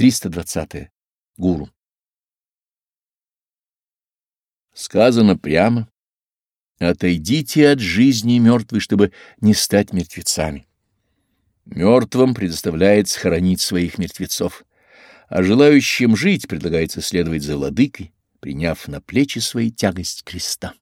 320. -е. Гуру. Сказано прямо. Отойдите от жизни мертвой, чтобы не стать мертвецами. Мертвым предоставляется хоронить своих мертвецов, а желающим жить предлагается следовать за владыкой, приняв на плечи свои тягость креста.